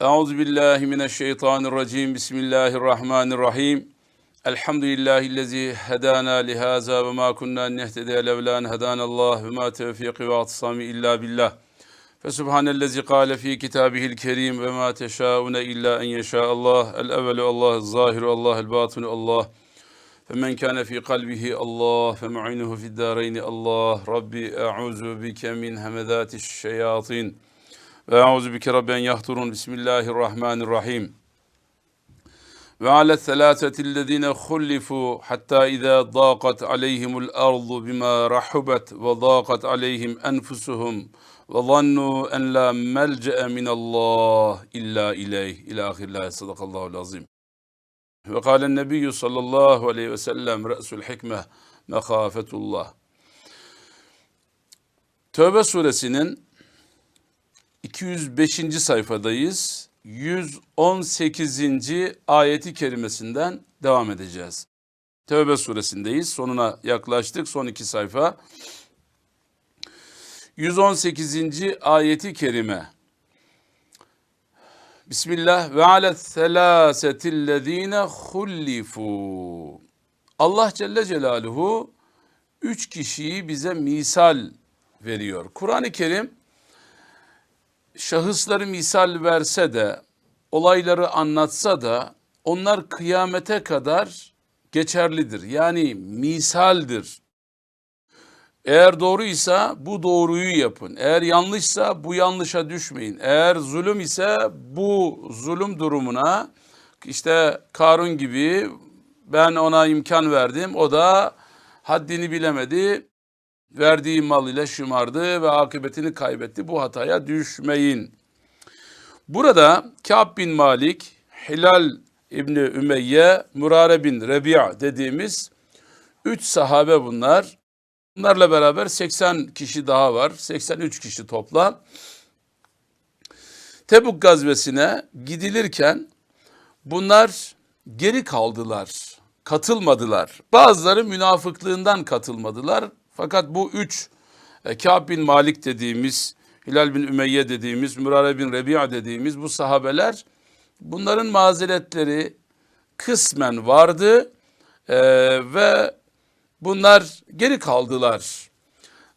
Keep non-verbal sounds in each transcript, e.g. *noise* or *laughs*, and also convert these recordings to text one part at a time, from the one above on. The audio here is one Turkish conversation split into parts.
Euzu billahi mineşşeytanirracim. Bismillahirrahmanirrahim. Elhamdülillahi'llezî hedâna lihaza ve ma kunna nehtediye levlâ en hedânallah ve ma tevfîkî ve atsami illa billah. Fesubhanellezî kâle fî kitâbihil kerîm ve mâ teşâune illâ en yeşâallah. El evvelu Allah, zâhiru Allah, el batinu Allah. فمن كان في قلبه الله فمعينه في الدارين الله ربي أعوذ بك من همذات الشياطين وأعوذ بك رب أن يحضرون بسم الله الرحمن الرحيم وعلى الثلاثة الذين خلفوا حتى إذا ضاقت عليهم الأرض بما رحبت وضاقت عليهم أنفسهم وظنوا أن لا ملجأ من الله إلا إليه إلى آخر الله صدق الله العظيم ve kâlen nebiyyü sallallahu aleyhi ve sellem re'sul hikme mekâfetullah. Tövbe suresinin 205. sayfadayız. 118. ayeti kerimesinden devam edeceğiz. Tövbe suresindeyiz. Sonuna yaklaştık. Son iki sayfa. 118. ayeti kerime. Bismillah ve alet selâsetillezîne hullifu. Allah Celle Celaluhu üç kişiyi bize misal veriyor. Kur'an-ı Kerim şahısları misal verse de, olayları anlatsa da onlar kıyamete kadar geçerlidir. Yani misaldir. Eğer doğruysa bu doğruyu yapın. Eğer yanlışsa bu yanlışa düşmeyin. Eğer zulüm ise bu zulüm durumuna işte Karun gibi ben ona imkan verdim. O da haddini bilemedi. Verdiği mal ile şımardı ve akıbetini kaybetti. Bu hataya düşmeyin. Burada Ka'b bin Malik, Hilal İbni Ümeyye, Murare bin Rebi'a dediğimiz üç sahabe bunlar. Bunlarla beraber 80 kişi daha var. 83 kişi toplam. Tebuk gazvesine gidilirken bunlar geri kaldılar. Katılmadılar. Bazıları münafıklığından katılmadılar. Fakat bu üç e, Kâb bin Malik dediğimiz, Hilal bin Ümeyye dediğimiz, Mürare bin Rebi'a dediğimiz bu sahabeler bunların mazeretleri kısmen vardı e, ve Bunlar geri kaldılar.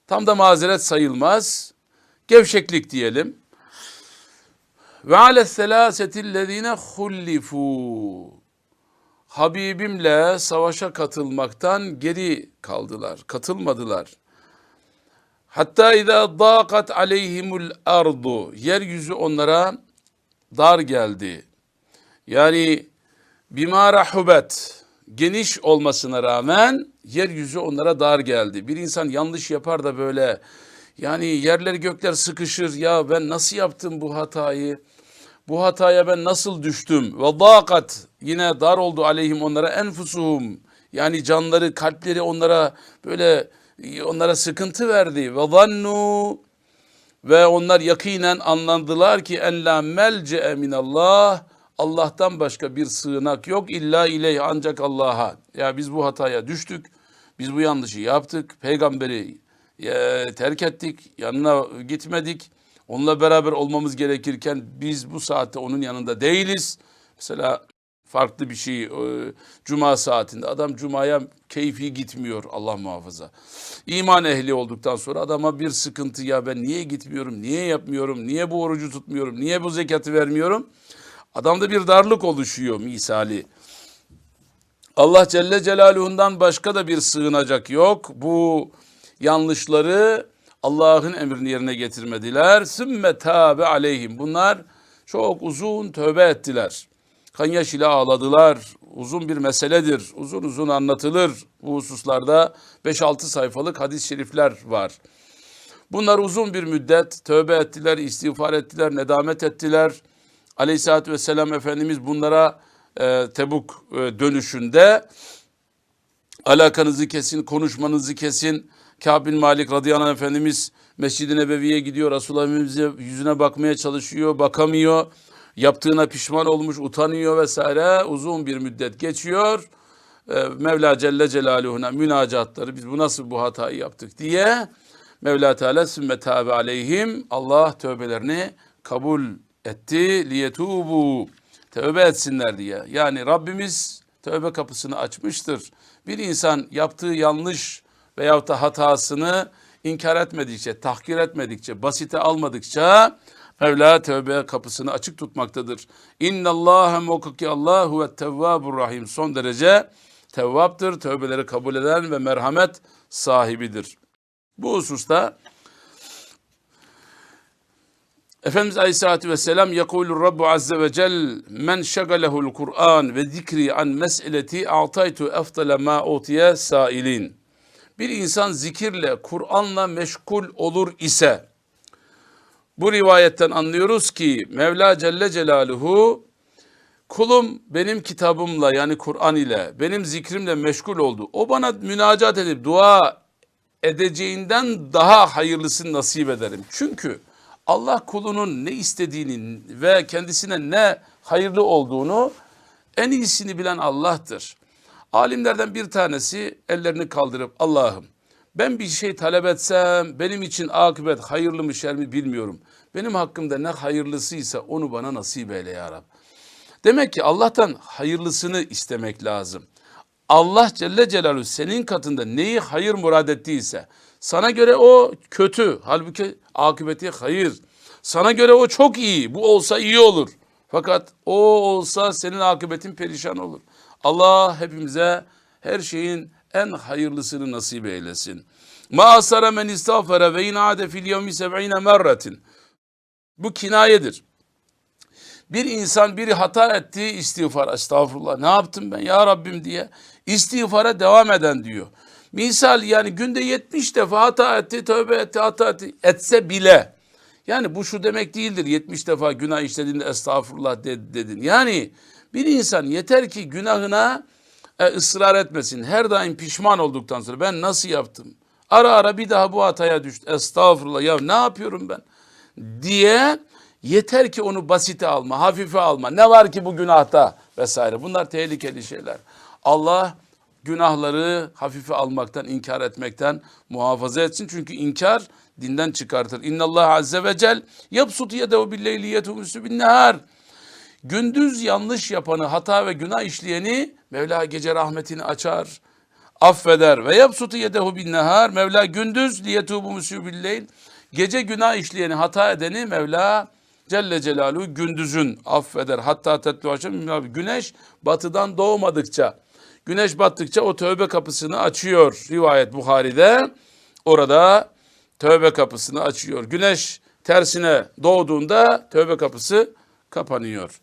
Tam da mazeret sayılmaz. Gevşeklik diyelim. Ve ale selâsetillezîne hullifu. Habibimle savaşa katılmaktan geri kaldılar, katılmadılar. Hatta izâ dâkat aleyhimul ardu. Yeryüzü onlara dar geldi. Yani bima rahubet geniş olmasına rağmen yeryüzü onlara dar geldi. Bir insan yanlış yapar da böyle yani yerler gökler sıkışır. Ya ben nasıl yaptım bu hatayı? Bu hataya ben nasıl düştüm? Ve dakat yine dar oldu aleyhim onlara enfusuhum. Yani canları, kalpleri onlara böyle onlara sıkıntı verdi. Ve zannu ve onlar yakinen anladılar ki en la melce minallah Allah'tan başka bir sığınak yok illa ileyh ancak Allah'a. Ya biz bu hataya düştük. Biz bu yanlışı yaptık. Peygamberi e, terk ettik. Yanına gitmedik. Onunla beraber olmamız gerekirken biz bu saatte onun yanında değiliz. Mesela farklı bir şey e, cuma saatinde adam cumaya keyfi gitmiyor Allah muhafaza. İman ehli olduktan sonra adama bir sıkıntı ya ben niye gitmiyorum, niye yapmıyorum, niye bu orucu tutmuyorum, niye bu zekatı vermiyorum? Adamda bir darlık oluşuyor misali. Allah Celle Celaluhu'ndan başka da bir sığınacak yok. Bu yanlışları Allah'ın emrini yerine getirmediler. Sümme tabe aleyhim. Bunlar çok uzun tövbe ettiler. Kanyaş ile ağladılar. Uzun bir meseledir. Uzun uzun anlatılır. Bu hususlarda 5-6 sayfalık hadis-i şerifler var. Bunlar uzun bir müddet tövbe ettiler, istiğfar ettiler, nedamet ettiler. Aleyhisselatü Vesselam Efendimiz bunlara e, Tebuk e, dönüşünde alakanızı kesin, konuşmanızı kesin. Kâb bin Malik radıyallahu anh Efendimiz Mescid-i Nebevi'ye gidiyor. Resulullah Efendimiz'e yüzüne bakmaya çalışıyor, bakamıyor. Yaptığına pişman olmuş, utanıyor vesaire. Uzun bir müddet geçiyor. E, Mevla Celle Celaluhu'na münacatları biz bu nasıl bu hatayı yaptık diye Mevla Teala sümme tabi aleyhim Allah tövbelerini kabul etti liyetubu tövbe etsinler diye. Yani Rabbimiz tövbe kapısını açmıştır. Bir insan yaptığı yanlış veyahut da hatasını inkar etmedikçe, tahkir etmedikçe, basite almadıkça Mevla tövbe kapısını açık tutmaktadır. İnna Allahe muhakkak Allah huve tevvabur rahim. Son derece tevvaptır, tövbeleri kabul eden ve merhamet sahibidir. Bu hususta Efendimiz Aleyhisselatü Vesselam yekulur Rabbu Azze ve Cel men şagalehul Kur'an ve zikri an meseleti a'taytu eftale ma utiye sailin. Bir insan zikirle, Kur'an'la meşgul olur ise bu rivayetten anlıyoruz ki Mevla Celle Celaluhu kulum benim kitabımla yani Kur'an ile benim zikrimle meşgul oldu. O bana münacat edip dua edeceğinden daha hayırlısını nasip ederim. Çünkü Allah kulunun ne istediğini ve kendisine ne hayırlı olduğunu en iyisini bilen Allah'tır. Alimlerden bir tanesi ellerini kaldırıp Allah'ım ben bir şey talep etsem benim için akıbet hayırlı mı şer mi bilmiyorum. Benim hakkımda ne hayırlısıysa onu bana nasip eyle ya Rab. Demek ki Allah'tan hayırlısını istemek lazım. Allah Celle Celaluhu senin katında neyi hayır murad ettiyse sana göre o kötü halbuki akıbeti hayır. Sana göre o çok iyi bu olsa iyi olur. Fakat o olsa senin akıbetin perişan olur. Allah hepimize her şeyin en hayırlısını nasip eylesin. Ma asara men istağfara ve inade fil yevmi seb'ine merretin. Bu kinayedir. Bir insan biri hata etti istiğfar estağfurullah ne yaptım ben ya Rabbim diye istiğfara devam eden diyor. Misal yani günde 70 defa hata etti tövbe etti hata etti etse bile yani bu şu demek değildir 70 defa günah işlediğinde estağfurullah dedin. Yani bir insan yeter ki günahına e, ısrar etmesin. Her daim pişman olduktan sonra ben nasıl yaptım? Ara ara bir daha bu hataya düştü. Estağfurullah ya ne yapıyorum ben? Diye yeter ki onu basite alma, hafife alma. Ne var ki bu günahta vesaire. Bunlar tehlikeli şeyler. Allah günahları hafife almaktan, inkar etmekten muhafaza etsin. Çünkü inkar dinden çıkartır. İnna Allah azze ve cel yapsut yedehu billeyli yetumusü bin nehar. Gündüz yanlış yapanı, hata ve günah işleyeni Mevla gece rahmetini açar, affeder. Ve yapsutu yedehu bin nehar. Mevla gündüz liyetubu musibilleyl. Gece günah işleyeni, hata edeni Mevla Celle Celaluhu gündüzün affeder. Hatta tetlu akşam güneş batıdan doğmadıkça, güneş battıkça o tövbe kapısını açıyor. Rivayet Buhari'de orada tövbe kapısını açıyor. Güneş tersine doğduğunda tövbe kapısı kapanıyor.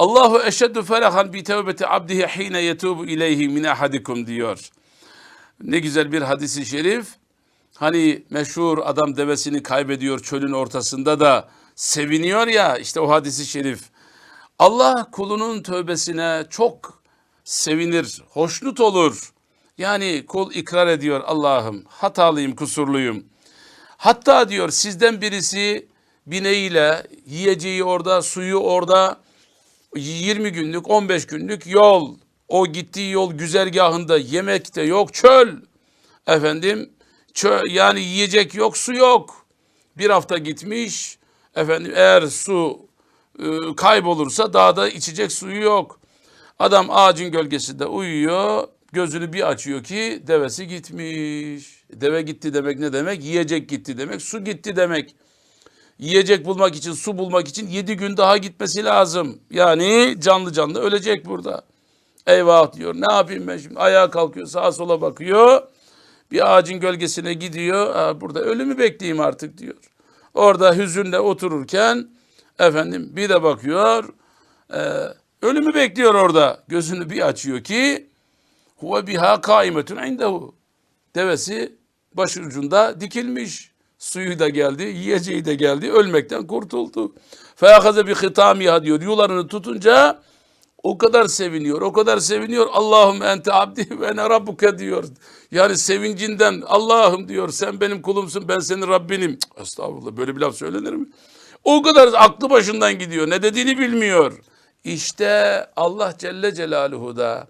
Allahu eşeddu ferahan bi tevbeti abdihi hine yetubu ileyhi min ahadikum diyor. Ne güzel bir hadisi şerif. Hani meşhur adam devesini kaybediyor çölün ortasında da seviniyor ya işte o hadisi şerif. Allah kulunun tövbesine çok sevinir, hoşnut olur. Yani kul ikrar ediyor Allah'ım hatalıyım, kusurluyum. Hatta diyor sizden birisi bineğiyle yiyeceği orada, suyu orada 20 günlük, 15 günlük yol. O gittiği yol güzergahında yemek de yok, çöl. Efendim, çöl, yani yiyecek yok, su yok. Bir hafta gitmiş. Efendim eğer su e, kaybolursa dağda içecek suyu yok. Adam ağacın gölgesinde uyuyor. Gözünü bir açıyor ki devesi gitmiş. Deve gitti demek ne demek? Yiyecek gitti demek, su gitti demek yiyecek bulmak için, su bulmak için yedi gün daha gitmesi lazım. Yani canlı canlı ölecek burada. Eyvah diyor. Ne yapayım ben şimdi? Ayağa kalkıyor, sağa sola bakıyor. Bir ağacın gölgesine gidiyor. Aa, burada ölümü bekleyeyim artık diyor. Orada hüzünle otururken efendim bir de bakıyor. E, ölümü bekliyor orada. Gözünü bir açıyor ki huve biha kaimetun indehu. Devesi başucunda dikilmiş. Suyu da geldi, yiyeceği de geldi, ölmekten kurtuldu. Feakaze bir hitamiha diyor. Yularını tutunca o kadar seviniyor, o kadar seviniyor. Allah'ım ente abdi ve ne rabbuke diyor. Yani sevincinden Allah'ım diyor sen benim kulumsun ben senin Rabbinim. Cık, estağfurullah böyle bir laf söylenir mi? O kadar aklı başından gidiyor. Ne dediğini bilmiyor. İşte Allah Celle Celaluhu da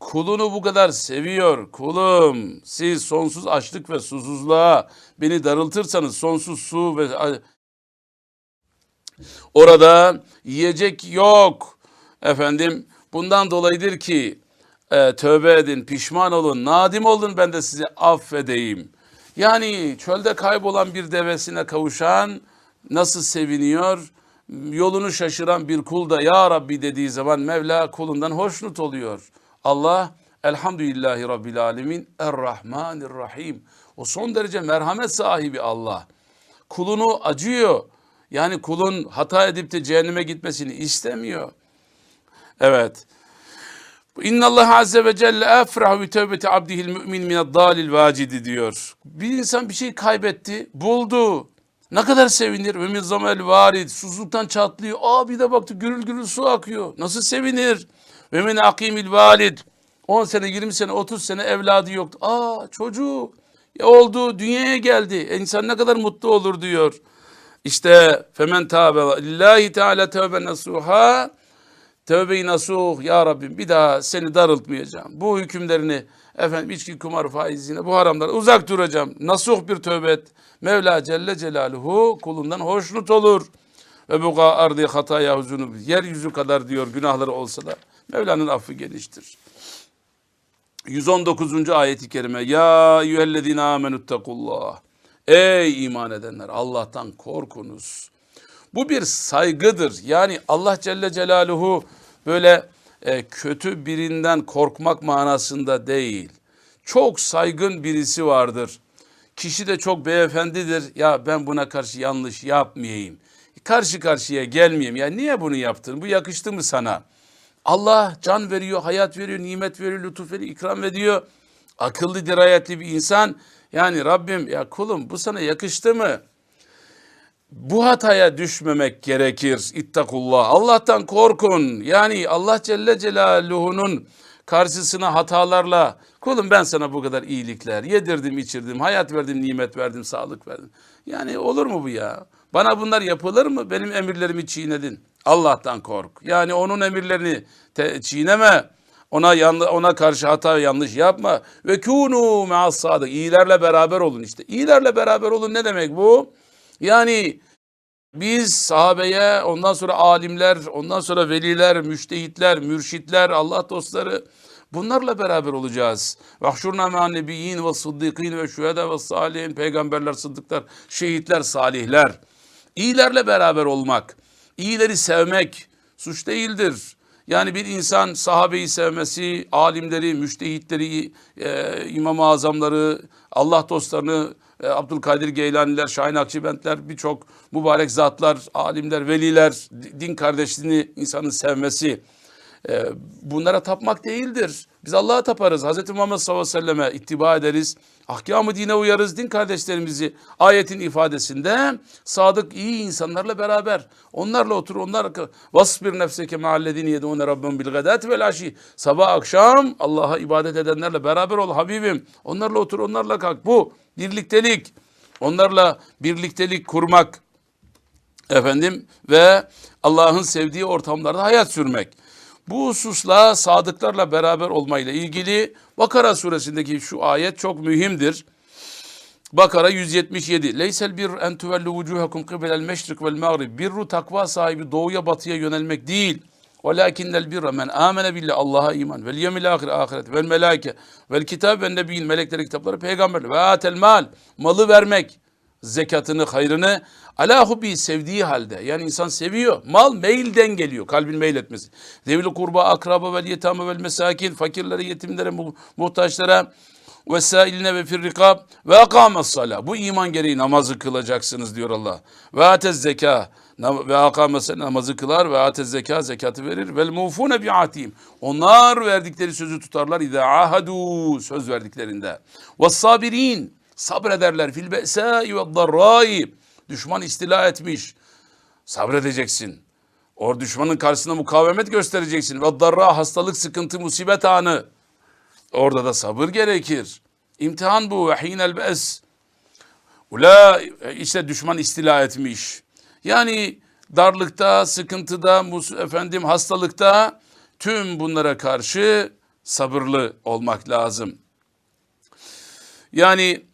kulunu bu kadar seviyor. Kulum siz sonsuz açlık ve susuzluğa beni darıltırsanız sonsuz su ve Orada yiyecek yok. Efendim bundan dolayıdır ki e, tövbe edin, pişman olun, nadim olun ben de sizi affedeyim. Yani çölde kaybolan bir devesine kavuşan nasıl seviniyor? Yolunu şaşıran bir kul da ya Rabbi dediği zaman Mevla kulundan hoşnut oluyor. Allah elhamdülillahi Rabbil alemin errahmanirrahim. O son derece merhamet sahibi Allah. Kulunu acıyor. Yani kulun hata edip de cehenneme gitmesini istemiyor. Evet. İnna Allah azze ve celle efrahu bi tevbeti abdihil mümin mined dalil vacidi diyor. Bir insan bir şey kaybetti, buldu. Ne kadar sevinir. Ve min zamel varid. Susuzluktan çatlıyor. Aa bir de baktı gürül gürül su akıyor. Nasıl sevinir. Ve min akimil valid. 10 sene, 20 sene, 30 sene evladı yoktu. Aa çocuğu ya oldu, dünyaya geldi. E, insan ne kadar mutlu olur diyor. İşte femen tâbe lillahi teala tövbe nasuha Tövbe-i nasuh ya Rabbim bir daha seni darıltmayacağım. Bu hükümlerini efendim içki, kumar, faizine bu haramlara uzak duracağım. Nasuh bir tövbe et. Mevla Celle Celaluhu kulundan hoşnut olur. Ve bu ardı hataya huzunu yeryüzü kadar diyor günahları olsa da Mevla'nın affı geniştir. 119. ayeti kerime Ya eyyühellezine amenüttekullah Ey iman edenler Allah'tan korkunuz. Bu bir saygıdır. Yani Allah Celle Celaluhu böyle e, kötü birinden korkmak manasında değil. Çok saygın birisi vardır. Kişi de çok beyefendidir. Ya ben buna karşı yanlış yapmayayım. Karşı karşıya gelmeyeyim. Ya niye bunu yaptın? Bu yakıştı mı sana? Allah can veriyor, hayat veriyor, nimet veriyor, lütuf veriyor, ikram ediyor. Akıllı, dirayetli bir insan. Yani Rabbim ya kulum bu sana yakıştı mı? bu hataya düşmemek gerekir. İttakullah. Allah'tan korkun. Yani Allah Celle Celaluhu'nun karşısına hatalarla kulum ben sana bu kadar iyilikler yedirdim, içirdim, hayat verdim, nimet verdim, sağlık verdim. Yani olur mu bu ya? Bana bunlar yapılır mı? Benim emirlerimi çiğnedin. Allah'tan kork. Yani onun emirlerini çiğneme. Ona ona karşı hata ve yanlış yapma. Ve kunu sadık. İyilerle beraber olun işte. İyilerle beraber olun ne demek bu? Yani biz sahabeye, ondan sonra alimler, ondan sonra veliler, müştehitler, mürşitler, Allah dostları bunlarla beraber olacağız. Vahşurna me'an nebiyyin ve sıddıkîn ve şühedâ ve salihin, peygamberler, sıddıklar, şehitler, salihler. İyilerle beraber olmak, iyileri sevmek suç değildir. Yani bir insan sahabeyi sevmesi, alimleri, müştehitleri, e, İmam-ı Azamları, Allah dostlarını, e, Abdülkadir Geylaniler, Şahin Akçibentler, birçok mübarek zatlar, alimler, veliler, din kardeşliğini insanın sevmesi. E, bunlara tapmak değildir. Biz Allah'a taparız. Hz. Muhammed sallallahu aleyhi ve selleme ittiba ederiz. Ahkamı dine uyarız. Din kardeşlerimizi ayetin ifadesinde sadık iyi insanlarla beraber onlarla otur onlar vasbir nefseke ma'allezine yedune rabbim bil gadati vel aşi sabah akşam Allah'a ibadet edenlerle beraber ol Habibim. Onlarla otur onlarla kalk. Bu birliktelik. Onlarla birliktelik kurmak efendim ve Allah'ın sevdiği ortamlarda hayat sürmek. Bu hususla sadıklarla beraber olmayla ilgili Bakara suresindeki şu ayet çok mühimdir. Bakara 177. Leysel bir en tuvellu vucuhakum kıbelel meşrik vel mağrib. Birru takva sahibi doğuya batıya yönelmek değil. Velakinnel birra men amene billah Allah'a iman vel yevmil ahir ahiret vel melaike vel kitab ve nebiyyin melekleri kitapları peygamber ve atel mal malı vermek zekatını hayrını ala hubbi sevdiği halde yani insan seviyor mal meylden geliyor kalbin meyletmesi zevil kurba akraba vel yetame vel mesakin fakirlere yetimlere mu- muhtaçlara vesailine ve firrikab ve akames sala. Bu iman gereği namazı kılacaksınız diyor Allah. Ve atez zeka ve akames namazı kılar ve atez zeka zekatı verir. Vel mufune bi atim. Onlar verdikleri sözü tutarlar. İza ahadu söz verdiklerinde. Ve sabirin sabrederler fil be'sâi ve darrâi. Düşman istila etmiş. Sabredeceksin. O düşmanın karşısında mukavemet göstereceksin. Ve darra hastalık, sıkıntı, musibet anı. Orada da sabır gerekir. İmtihan bu. Ve hinel be's. Ula işte düşman istila etmiş. Yani darlıkta, sıkıntıda, mus- efendim hastalıkta tüm bunlara karşı sabırlı olmak lazım. Yani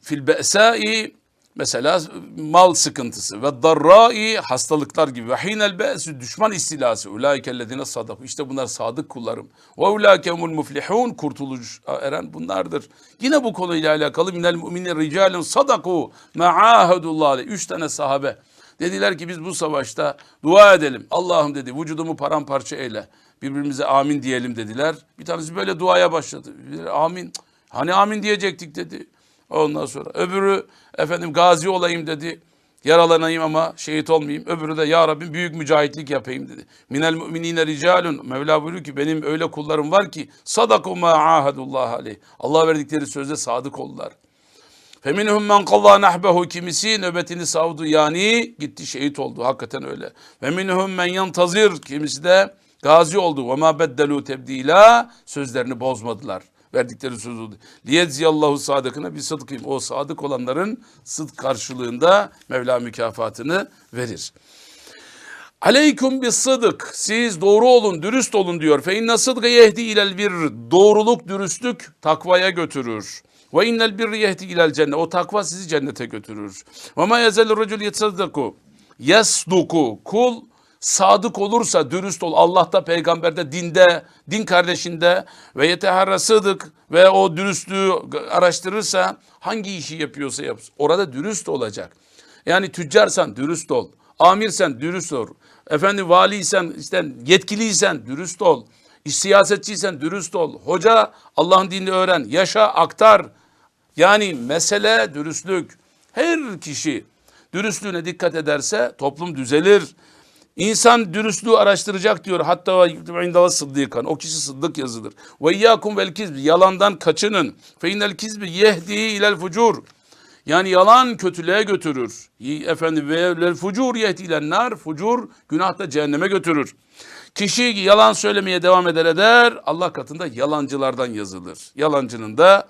fil be'sai Mesela mal sıkıntısı ve darrai hastalıklar gibi ve hinel be'sü düşman istilası ulaikellezine sadaku işte bunlar sadık kullarım ve ulaikemul muflihun kurtuluş eren bunlardır. Yine bu konuyla alakalı minel müminin ricalun sadaku ma'ahadullah. Üç tane sahabe dediler ki biz bu savaşta dua edelim. Allah'ım dedi vücudumu paramparça eyle. Birbirimize amin diyelim dediler. Bir tanesi böyle duaya başladı. Amin. Hani amin diyecektik dedi. Ondan sonra öbürü efendim gazi olayım dedi. Yaralanayım ama şehit olmayayım. Öbürü de ya Rabbim büyük mücahitlik yapayım dedi. Minel müminine ricalun. Mevla buyuruyor ki benim öyle kullarım var ki sadaku ma ahadullah aleyh. Allah verdikleri sözde sadık oldular. Feminhum men qalla nahbehu kimisi nöbetini savdu yani gitti şehit oldu. Hakikaten öyle. Ve minhum men yantazir kimisi de gazi oldu. Ve ma beddelu tebdila sözlerini bozmadılar. Verdikleri söz oldu. Liyedziyallahu sadıkına bir sıdkıyım. O sadık olanların sıdk karşılığında Mevla mükafatını verir. Aleyküm bis sıdık. Siz doğru olun, dürüst olun diyor. Fe inne sıdkı yehdi ilel bir. Doğruluk, dürüstlük takvaya götürür. Ve innel birri yehdi ilel cennet. O takva sizi cennete götürür. Ve ma yezel racul yetsaddaku. Yesduku. Kul sadık olursa, dürüst ol. Allah'ta, peygamberde, dinde, din kardeşinde ve yeteharra sıdık ve o dürüstlüğü araştırırsa hangi işi yapıyorsa yapsın. Orada dürüst olacak. Yani tüccarsan dürüst ol. Amirsen dürüst ol. Efendim valiysen, işte yetkiliysen dürüst ol. Siyasetçiysen dürüst ol. Hoca Allah'ın dinini öğren. Yaşa, aktar. Yani mesele dürüstlük. Her kişi dürüstlüğüne dikkat ederse toplum düzelir. İnsan dürüstlüğü araştıracak diyor. Hatta indava sıddıkan. O kişi sıddık yazılır. Ve iyyakum vel kizbi. Yalandan kaçının. Fe innel kizbi yehdi ilel fucur. Yani yalan kötülüğe götürür. Efendim ve fucur yehdi ilen nar. Fucur günah da cehenneme götürür. Kişi yalan söylemeye devam eder eder. Allah katında yalancılardan yazılır. Yalancının da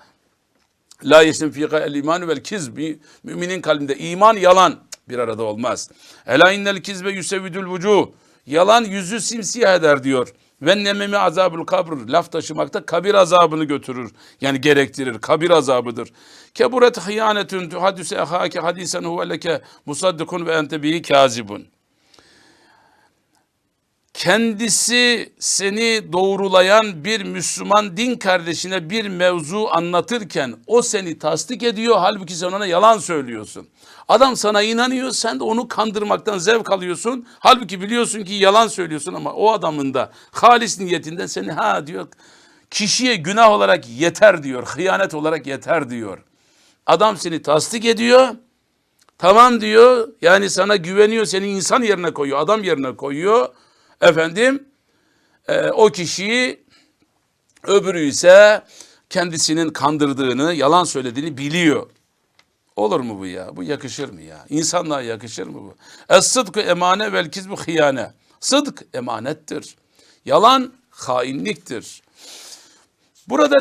La yesin fika el iman vel kizb. Müminin kalbinde iman yalan bir arada olmaz. Ela innel kizbe yüsevidül vucuh. Yalan yüzü simsiyah eder diyor. Ve nememi azabul kabr. Laf taşımakta kabir azabını götürür. Yani gerektirir. Kabir azabıdır. Keburet hıyanetün tuhadüse ehâke hadisen huveleke musaddikun ve ente bihi kazibun kendisi seni doğrulayan bir Müslüman din kardeşine bir mevzu anlatırken o seni tasdik ediyor halbuki sen ona yalan söylüyorsun. Adam sana inanıyor sen de onu kandırmaktan zevk alıyorsun. Halbuki biliyorsun ki yalan söylüyorsun ama o adamın da halis niyetinden seni ha diyor kişiye günah olarak yeter diyor. Hıyanet olarak yeter diyor. Adam seni tasdik ediyor. Tamam diyor. Yani sana güveniyor. Seni insan yerine koyuyor. Adam yerine koyuyor efendim e, o kişiyi öbürü ise kendisinin kandırdığını, yalan söylediğini biliyor. Olur mu bu ya? Bu yakışır mı ya? İnsanlığa yakışır mı bu? Es-sıdkı emane vel kizbu hıyane. Sıdk emanettir. Yalan hainliktir. Burada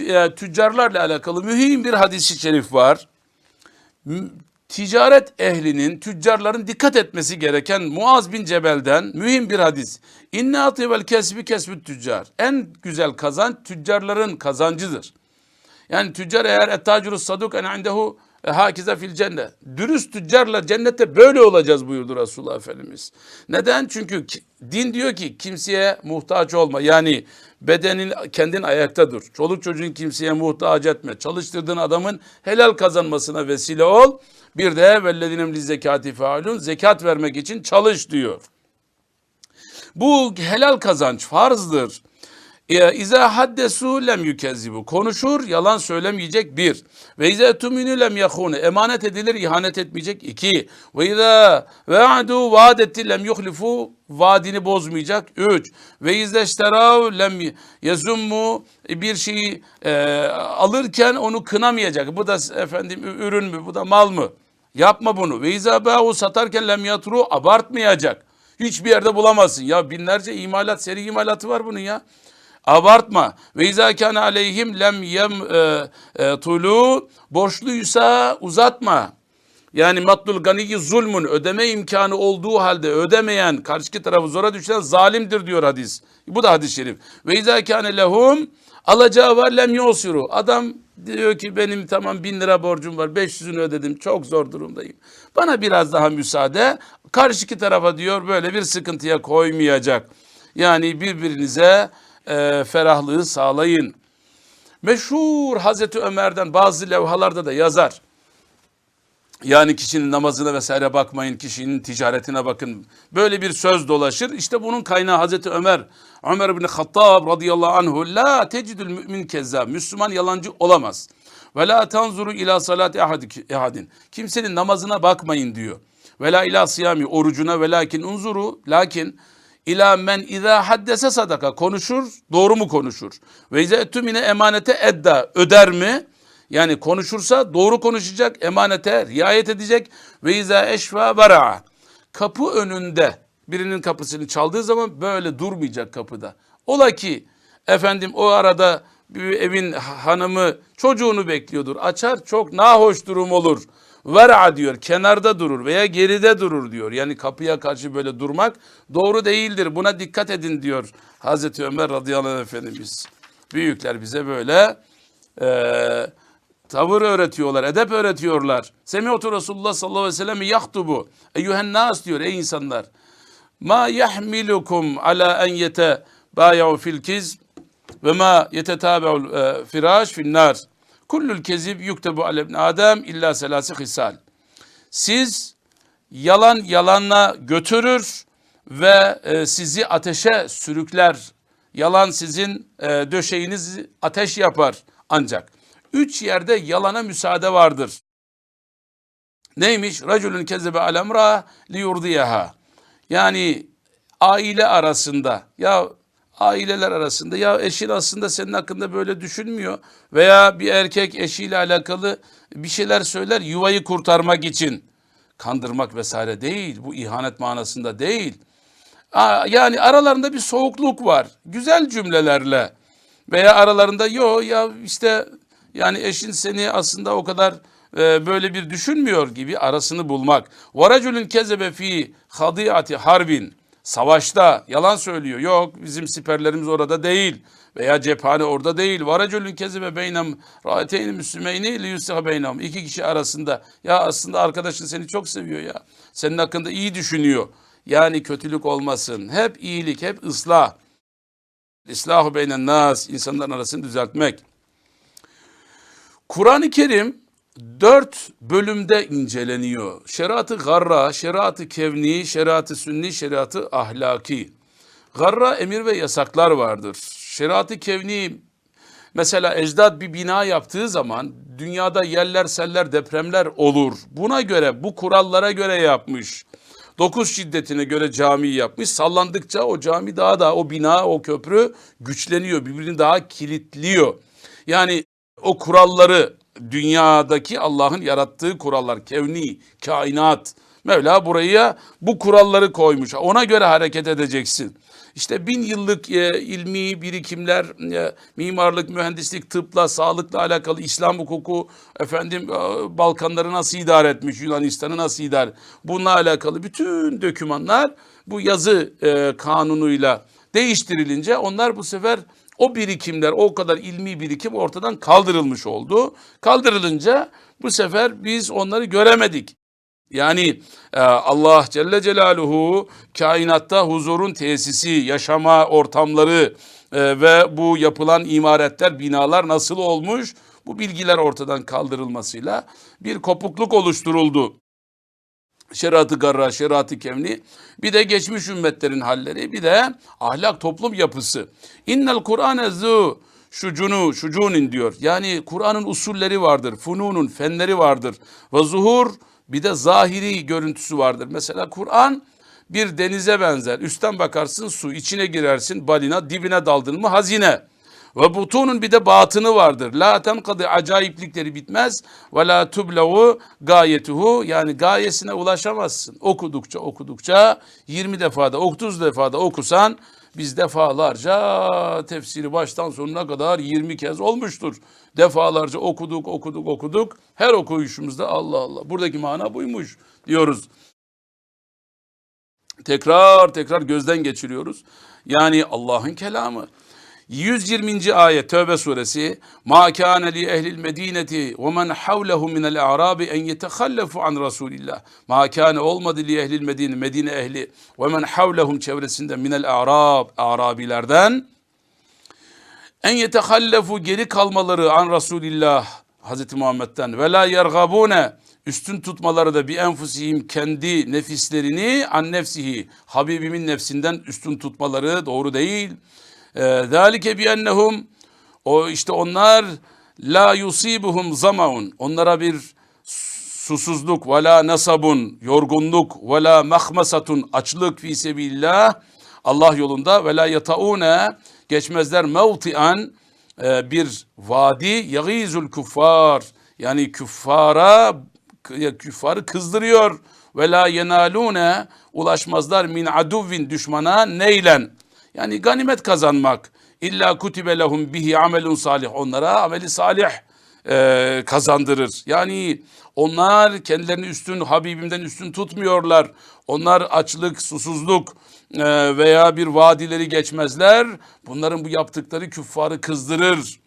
e, tüccarlarla alakalı mühim bir hadis-i şerif var ticaret ehlinin, tüccarların dikkat etmesi gereken Muaz bin Cebel'den mühim bir hadis. İnne atibel kesbi kesbü tüccar. En güzel kazanç tüccarların kazancıdır. Yani tüccar eğer ettacuru saduk en indehu hakize fil cennet. Dürüst tüccarla cennette böyle olacağız buyurdu Resulullah Efendimiz. Neden? Çünkü din diyor ki kimseye muhtaç olma. Yani bedenin kendin ayakta dur. Çoluk çocuğun kimseye muhtaç etme. Çalıştırdığın adamın helal kazanmasına vesile ol. Bir de vellezinem li zekati faulun zekat vermek için çalış diyor. Bu helal kazanç farzdır. İza haddesu lem yükezzibu. Konuşur, yalan söylemeyecek bir. Ve izâ tuminu lem yahune. Emanet edilir, ihanet etmeyecek iki. Ve izâ ve'adu vaad etti lem yuhlifu. Vaadini bozmayacak. Üç. Ve izleşterav lem yazummu. Bir şeyi e, alırken onu kınamayacak. Bu da efendim ürün mü, bu da mal mı? Yapma bunu. Ve izâ bâhu satarken lem yatru. Abartmayacak. Hiçbir yerde bulamazsın. Ya binlerce imalat, seri imalatı var bunun ya. Abartma. Ve izâ aleyhim lem yem e, e, tulu borçluysa uzatma. Yani matlul ganiyi zulmün ödeme imkanı olduğu halde ödemeyen karşı tarafı zora düşen zalimdir diyor hadis. Bu da hadis-i şerif. Ve izâ lehum Alacağı var lem yosiru. Adam diyor ki benim tamam bin lira borcum var 500'ünü ödedim çok zor durumdayım. Bana biraz daha müsaade. Karşıki tarafa diyor böyle bir sıkıntıya koymayacak. Yani birbirinize e, ferahlığı sağlayın. Meşhur Hazreti Ömer'den bazı levhalarda da yazar. Yani kişinin namazına vesaire bakmayın, kişinin ticaretine bakın. Böyle bir söz dolaşır. İşte bunun kaynağı Hazreti Ömer. Ömer bin Hattab radıyallahu anhu la tecidül mümin kezzab. Müslüman yalancı olamaz. Ve la tanzuru ila salati ahadin. Kimsenin namazına bakmayın diyor. Ve la ila siyami orucuna ve lakin unzuru lakin ila men izâ haddese sadaka konuşur doğru mu konuşur? Ve izâ ettumine emanete edda öder mi? Yani konuşursa doğru konuşacak, emanete riayet edecek. Ve izâ eşfa vera'a. Kapı önünde birinin kapısını çaldığı zaman böyle durmayacak kapıda. Ola ki efendim o arada bir evin hanımı çocuğunu bekliyordur. Açar çok nahoş durum olur. Vera diyor kenarda durur veya geride durur diyor. Yani kapıya karşı böyle durmak doğru değildir. Buna dikkat edin diyor Hazreti Ömer radıyallahu anh efendimiz. Büyükler bize böyle eee tavır öğretiyorlar, edep öğretiyorlar. Semiyotu Resulullah sallallahu aleyhi ve sellem yahtubu. Eyyühen nas diyor ey insanlar. Ma yahmilukum ala en yete bayav fil kiz ve ma yetetabe'ul e, firaş fil nar. Kullul kezib yuktebu ale ibn Adem illa selasi hisal. Siz yalan yalanla götürür ve e, sizi ateşe sürükler. Yalan sizin e, döşeğinizi ateş yapar ancak. Üç yerde yalana müsaade vardır. Neymiş? Raculun kezebe alemra li yurdiyaha. Yani aile arasında ya aileler arasında ya eşin aslında senin hakkında böyle düşünmüyor veya bir erkek eşiyle alakalı bir şeyler söyler yuvayı kurtarmak için kandırmak vesaire değil bu ihanet manasında değil. Yani aralarında bir soğukluk var güzel cümlelerle veya aralarında yo ya işte yani eşin seni aslında o kadar e, böyle bir düşünmüyor gibi arasını bulmak. Varaculun kezebe fi hadiyati harbin. Savaşta yalan söylüyor. Yok bizim siperlerimiz orada değil. Veya cephane orada değil. Varaculun kezebe beynem raateyni müslümeyni li beynam. İki kişi arasında. Ya aslında arkadaşın seni çok seviyor ya. Senin hakkında iyi düşünüyor. Yani kötülük olmasın. Hep iyilik, hep ıslah. İslahu beynen nas. insanların arasını düzeltmek. Kur'an-ı Kerim dört bölümde inceleniyor. Şeriatı garra, şeriatı kevni, şeriatı sünni, şeriatı ahlaki. Garra emir ve yasaklar vardır. Şeriatı kevni mesela ecdad bir bina yaptığı zaman dünyada yerler, seller, depremler olur. Buna göre, bu kurallara göre yapmış. Dokuz şiddetine göre cami yapmış. Sallandıkça o cami daha da o bina, o köprü güçleniyor. Birbirini daha kilitliyor. Yani o kuralları dünyadaki Allah'ın yarattığı kurallar, kevni, kainat. Mevla buraya bu kuralları koymuş. Ona göre hareket edeceksin. İşte bin yıllık e, ilmi birikimler, e, mimarlık, mühendislik, tıpla, sağlıkla alakalı İslam hukuku, efendim e, Balkanları nasıl idare etmiş, Yunanistan'ı nasıl idare, bununla alakalı bütün dokümanlar bu yazı e, kanunuyla değiştirilince onlar bu sefer o birikimler, o kadar ilmi birikim ortadan kaldırılmış oldu. Kaldırılınca bu sefer biz onları göremedik. Yani e, Allah Celle Celaluhu kainatta huzurun tesisi, yaşama ortamları e, ve bu yapılan imaretler, binalar nasıl olmuş? Bu bilgiler ortadan kaldırılmasıyla bir kopukluk oluşturuldu. Şeriatı garra, şeriatı kevni, bir de geçmiş ümmetlerin halleri, bir de ahlak toplum yapısı. İnnel Kur'ane zu şucunu, şucunin diyor. Yani Kur'an'ın usulleri vardır, fununun, fenleri vardır. Ve zuhur bir de zahiri görüntüsü vardır. Mesela Kur'an bir denize benzer. Üstten bakarsın su, içine girersin balina, dibine daldın mı hazine. Ve butunun bir de batını vardır. La tenkadı acayiplikleri bitmez. Ve la tublevu gayetuhu yani gayesine ulaşamazsın. Okudukça okudukça 20 defada 30 defada okusan biz defalarca tefsiri baştan sonuna kadar 20 kez olmuştur. Defalarca okuduk okuduk okuduk. Her okuyuşumuzda Allah Allah buradaki mana buymuş diyoruz tekrar tekrar gözden geçiriyoruz. Yani Allah'ın kelamı. 120. ayet Tövbe suresi Ma kana li ehlil medineti ve men havlehum minel a'rabi en yetehallafu an Resulillah. Ma kana olmadı li ehlil medine Medine ehli ve men havlehum çevresinde minel a'rab Arabilerden en yetehallafu geri kalmaları an Resulillah Hazreti Muhammed'den ve la yergabune üstün tutmaları da bir enfusihim kendi nefislerini an nefsihi Habibimin nefsinden üstün tutmaları doğru değil. Zalike bi o işte onlar la yusibuhum zamaun. Onlara bir susuzluk ve la nasabun yorgunluk ve la mahmasatun açlık fi sebillah Allah yolunda ve la yataune geçmezler mevtian e, bir vadi yagizul kuffar yani küffara küffarı kızdırıyor. Ve la yenalune ulaşmazlar min aduvvin düşmana neylen yani ganimet kazanmak illa kutibe lehum bihi amelun salih onlara ameli salih e, kazandırır. Yani onlar kendilerini üstün Habibimden üstün tutmuyorlar. Onlar açlık, susuzluk e, veya bir vadileri geçmezler. Bunların bu yaptıkları küffarı kızdırır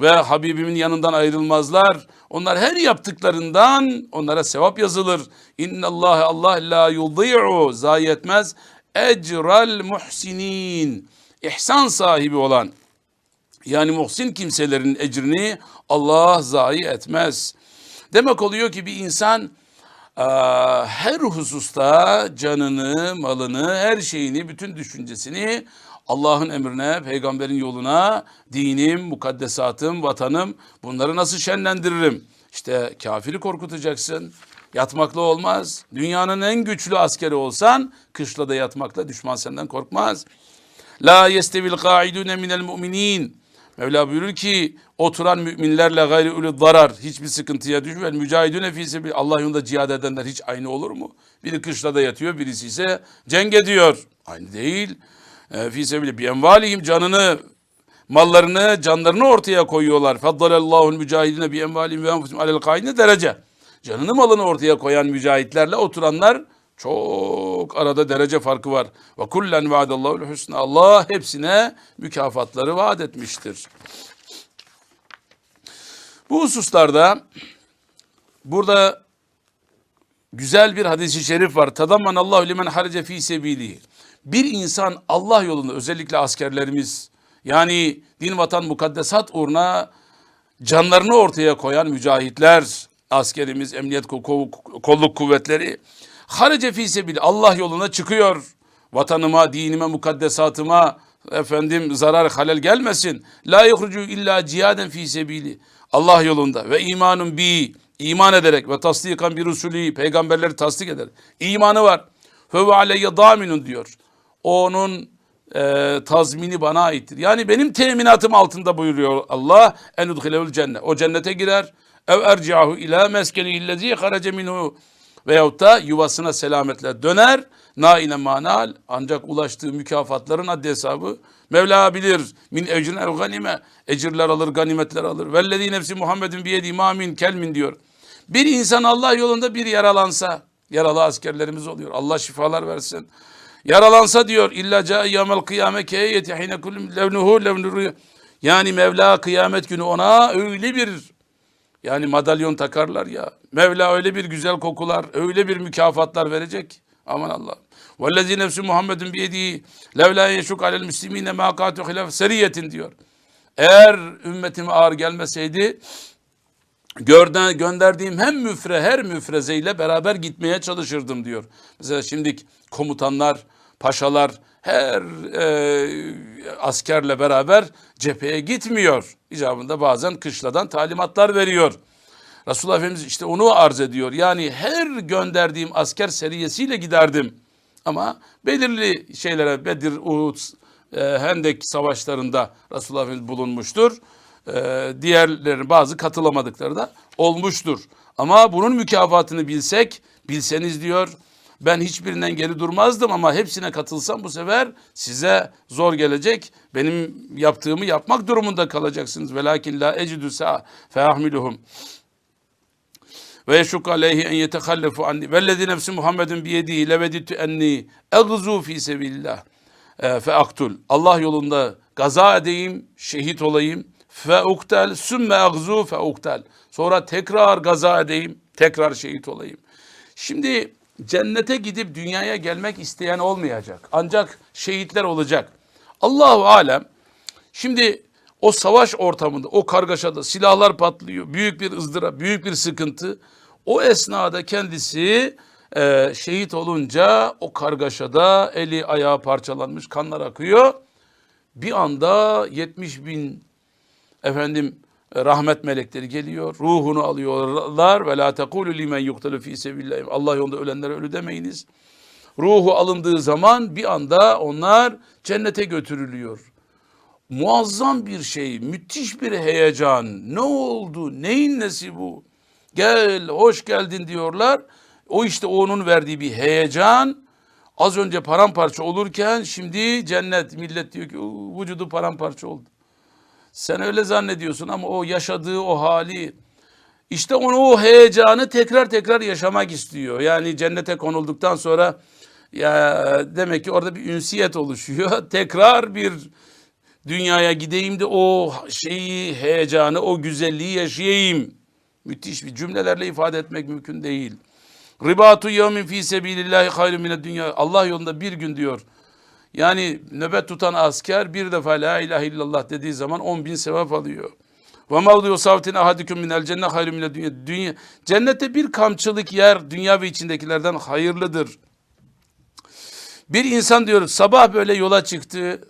ve Habibimin yanından ayrılmazlar. Onlar her yaptıklarından onlara sevap yazılır. İnna Allah la yudhi'u zayi etmez. Ecral muhsinin. İhsan sahibi olan yani muhsin kimselerin ecrini Allah zayi etmez. Demek oluyor ki bir insan her hususta canını, malını, her şeyini, bütün düşüncesini Allah'ın emrine, peygamberin yoluna, dinim, mukaddesatım, vatanım bunları nasıl şenlendiririm? İşte kafiri korkutacaksın. Yatmakla olmaz. Dünyanın en güçlü askeri olsan kışla da yatmakla düşman senden korkmaz. La yestevil qaidune minel mu'minin. Mevla buyurur ki oturan müminlerle gayri ulü zarar hiçbir sıkıntıya düşmez. Mücahidüne fi sebil Allah yolunda cihad edenler hiç aynı olur mu? Biri kışlada yatıyor, birisi ise cenk ediyor. Aynı değil. E, fi sebil bi envalihim canını mallarını, canlarını ortaya koyuyorlar. Faddalallahu mücahidine bi envalihim ve enfusihim alel derece. Canını malını ortaya koyan mücahitlerle oturanlar çok arada derece farkı var. Ve kullen vaadallahu husna. Allah hepsine mükafatları vaat etmiştir. Bu hususlarda burada güzel bir hadisi şerif var. Tadamman Allahu limen harice fi sebili. Bir insan Allah yolunda özellikle askerlerimiz yani din vatan mukaddesat uğruna canlarını ortaya koyan mücahitler, askerimiz, emniyet kolluk kuvvetleri Harice fi sebil Allah yoluna çıkıyor. Vatanıma, dinime, mukaddesatıma efendim zarar halel gelmesin. La yuhrucu illa cihaden fi sebili. Allah yolunda ve imanun bi iman ederek ve tasdikan bir usulü peygamberleri tasdik eder. İmanı var. Fe aleyye daminun diyor. Onun e, tazmini bana aittir. Yani benim teminatım altında buyuruyor Allah. En udhilevül cennet. O cennete girer. Ev erciahu ila meskeni illezi harace minhu veyahut da yuvasına selametle döner. Naine manal ancak ulaştığı mükafatların adli hesabı Mevla bilir. Min ecrin ev ganime. Ecirler alır, ganimetler alır. Vellezî nefsi Muhammedin biyedi imamin kelmin diyor. Bir insan Allah yolunda bir yaralansa, yaralı askerlerimiz oluyor. Allah şifalar versin. Yaralansa diyor illa ca yamel kıyame keyeti hine kullum levnuhu levnuru. Yani Mevla kıyamet günü ona öyle bir yani madalyon takarlar ya. Mevla öyle bir güzel kokular, öyle bir mükafatlar verecek. Aman Allah. Vellezî nefsü Muhammedun biyediği levlâ yeşuk alel müslimîne mâ kâtu hilaf seriyetin diyor. Eğer ümmetime ağır gelmeseydi görden, gönderdiğim hem müfre her müfrezeyle beraber gitmeye çalışırdım diyor. Mesela şimdi komutanlar, paşalar her e, askerle beraber cepheye gitmiyor. İcabında bazen kışladan talimatlar veriyor. Resulullah Efendimiz işte onu arz ediyor. Yani her gönderdiğim asker seriyesiyle giderdim. Ama belirli şeylere Bedir, Uhud, e, Hendek savaşlarında Resulullah Efendimiz bulunmuştur. E, diğerleri bazı katılamadıkları da olmuştur. Ama bunun mükafatını bilsek, bilseniz diyor ben hiçbirinden geri durmazdım ama hepsine katılsam bu sefer size zor gelecek. Benim yaptığımı yapmak durumunda kalacaksınız. Velakin la ecidü feahmiluhum. Ve yeşuk aleyhi en yetehallefu anni. Vellezi nefsi Muhammedin biyedihi leveditü enni egzu fi sebillah. E, fe aktul. Allah yolunda gaza edeyim, şehit olayım. Fe uktel, sümme agzu fe uktel. Sonra tekrar gaza edeyim, tekrar şehit olayım. Şimdi cennete gidip dünyaya gelmek isteyen olmayacak. Ancak şehitler olacak. Allahu alem. Şimdi o savaş ortamında, o kargaşada silahlar patlıyor. Büyük bir ızdırap, büyük bir sıkıntı. O esnada kendisi e, şehit olunca o kargaşada eli ayağı parçalanmış, kanlar akıyor. Bir anda 70 bin efendim rahmet melekleri geliyor. Ruhunu alıyorlar ve la tekulu limen yuqtalu fi sebillah. Allah yolunda ölenlere ölü demeyiniz. Ruhu alındığı zaman bir anda onlar cennete götürülüyor. Muazzam bir şey, müthiş bir heyecan. Ne oldu? Neyin nesi bu? Gel, hoş geldin diyorlar. O işte onun verdiği bir heyecan. Az önce paramparça olurken şimdi cennet millet diyor ki "Uu, vücudu paramparça oldu. Sen öyle zannediyorsun ama o yaşadığı o hali işte onu o heyecanı tekrar tekrar yaşamak istiyor. Yani cennete konulduktan sonra ya demek ki orada bir ünsiyet oluşuyor. *laughs* Tekrar bir dünyaya gideyim de o şeyi, heyecanı, o güzelliği yaşayayım. Müthiş bir cümlelerle ifade etmek mümkün değil. Ribatu yevmin fi sebilillahi hayrun mined dünya. Allah yolunda bir gün diyor. Yani nöbet tutan asker bir defa la ilahe illallah dediği zaman 10 bin sevap alıyor. Ve mavdiyo savtin ahadikum minel cennet hayrun mined dünya. dünya. Cennette bir kamçılık yer dünya ve içindekilerden hayırlıdır. Bir insan diyor sabah böyle yola çıktı.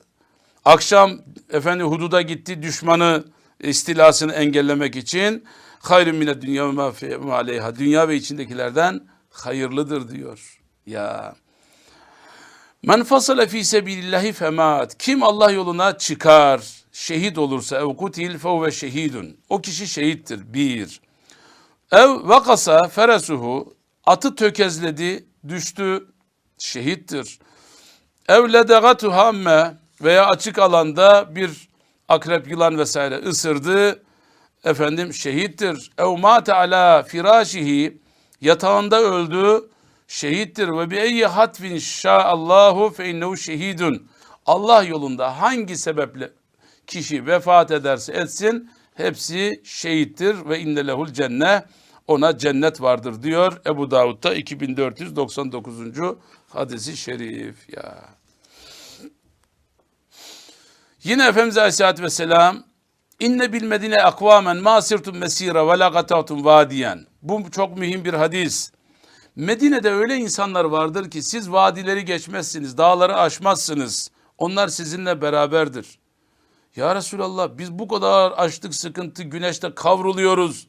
Akşam efendi hududa gitti düşmanı istilasını engellemek için. Hayrun mined dünya ve aleyha. Dünya ve içindekilerden hayırlıdır diyor. Ya Men fasale fi sebilillahi femat. Kim Allah yoluna çıkar, şehit olursa ev kutil fehuve şehidun. O kişi şehittir. Bir. Ev vakasa feresuhu. Atı tökezledi, düştü, şehittir. Ev ledegatu hamme veya açık alanda bir akrep, yılan vesaire ısırdı. Efendim şehittir. Ev mate ala firashihi yatağında öldü şehittir ve bi eyyi hatfin şa'allahu fe innehu şehidun. Allah yolunda hangi sebeple kişi vefat ederse etsin hepsi şehittir ve inne lehul cenne ona cennet vardır diyor Ebu Davud'da 2499. hadisi şerif ya. Yine Efendimiz Aleyhisselatü Vesselam İnne bil medine akvamen ma sirtum mesira ve la gatatum vadiyen. Bu çok mühim bir hadis. Medine'de öyle insanlar vardır ki siz vadileri geçmezsiniz, dağları aşmazsınız. Onlar sizinle beraberdir. Ya Resulallah biz bu kadar açlık sıkıntı güneşte kavruluyoruz.